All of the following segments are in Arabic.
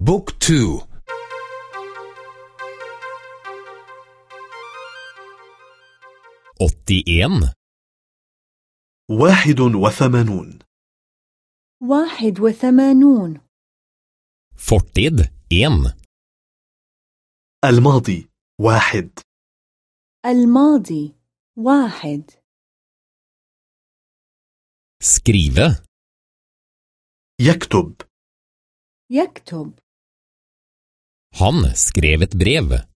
بوك تو. en واحد وثمانون. واحد وثمانون. fortid en الماضي واحد. الماضي واحد. skrive يكتب. يكتب. Han skrev et brev.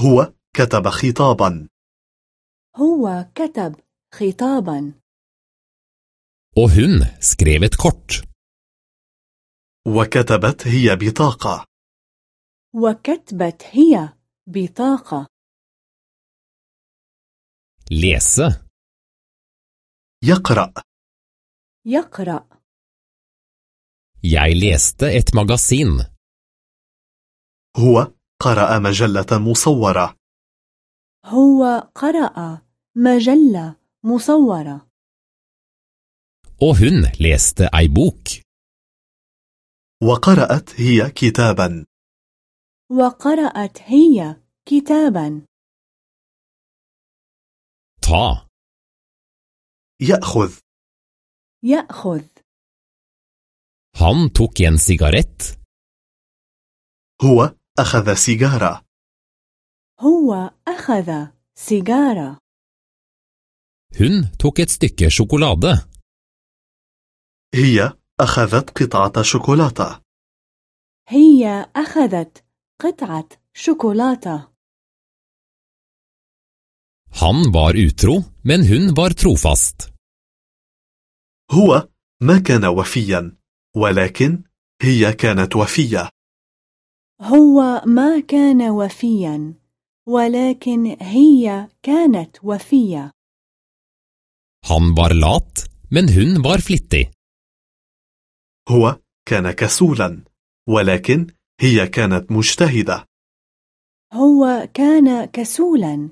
هو كتب خطابا هو كتب خطابا Og hun skrev et kort. وكتبت هي بطاقة وكتبت هي بطاقة Lese. يقرأ يقرأ Jeg leste et magasin. هو قرأ مجلة مصورة هو قرأ مجلة مصورة Og hun leste ei bok. وقرأت هي كتابا وقرأت هي كتابا Ta. يأخذ يأخذ Han tok en sigarett. هو أخذ سيجارة. هو أخذ سيجارة. Hun tok et stykke sjokolade. هي أخذت قطعة شوكولاتة. هي أخذت قطعة شوكولاتة. Han var utro, men hun var trofast. هو ما كان وفيا ولكن هي كانت وفية. هو ما كان وفيا ولكن هي كانت وفية Han var lat, men hun var flittig. هو كان كسولا ولكن هي كانت مجتهدة هو كان كسولا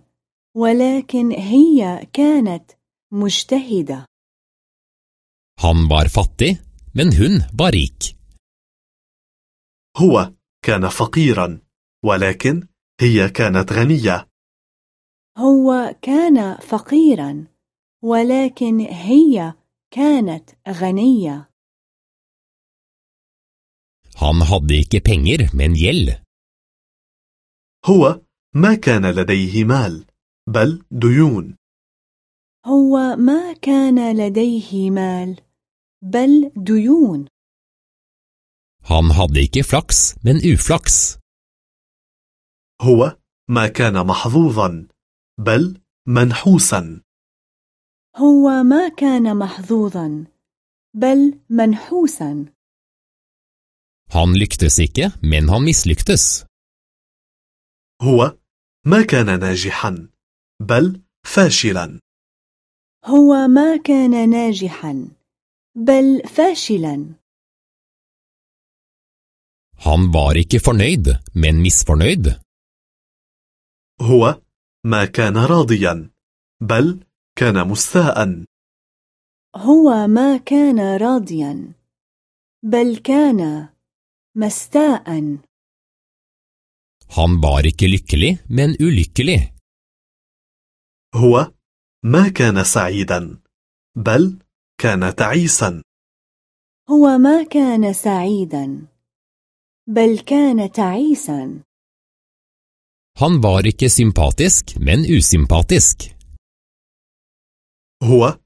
ولكن هي كانت مجتهدة Han var fattig, men hun var rik. هو كان فقيرا ولكن هي كانت غنية. هو كان فقيرا ولكن هي كانت غنية. Han hadde ikke penger, men gjeld. هو ما كان لديه مال بل ديون. هو ما كان لديه مال بل ديون. Han hadde ikke flaks, men uflaks. هو ما كان محظوظا بل منحوسا هو ما كان محظوظا بل منحوسا Han lyktes ikke, men han mislyktes. هو ما كان ناجحا بل فاشلا هو ما كان ناجحا بل فاشلا Han var ikke fornøyd, men misfornøyd. هو ما كان راضيا بل كان مستاء هو ما كان راضيا بل كان مستاء Han var ikke lykkelig, men ulykkelig. هو ما كان سعيدا بل كان تعيسا هو ما كان سعيدا بل كان تعيسا. Han var ikke sympatisk, men usympatisk. هو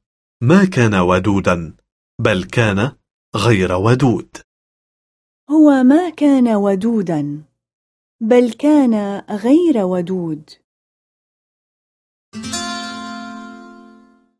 ما كان ودودا بل كان غير ودود. هو ما كان ودودا بل كان غير ودود.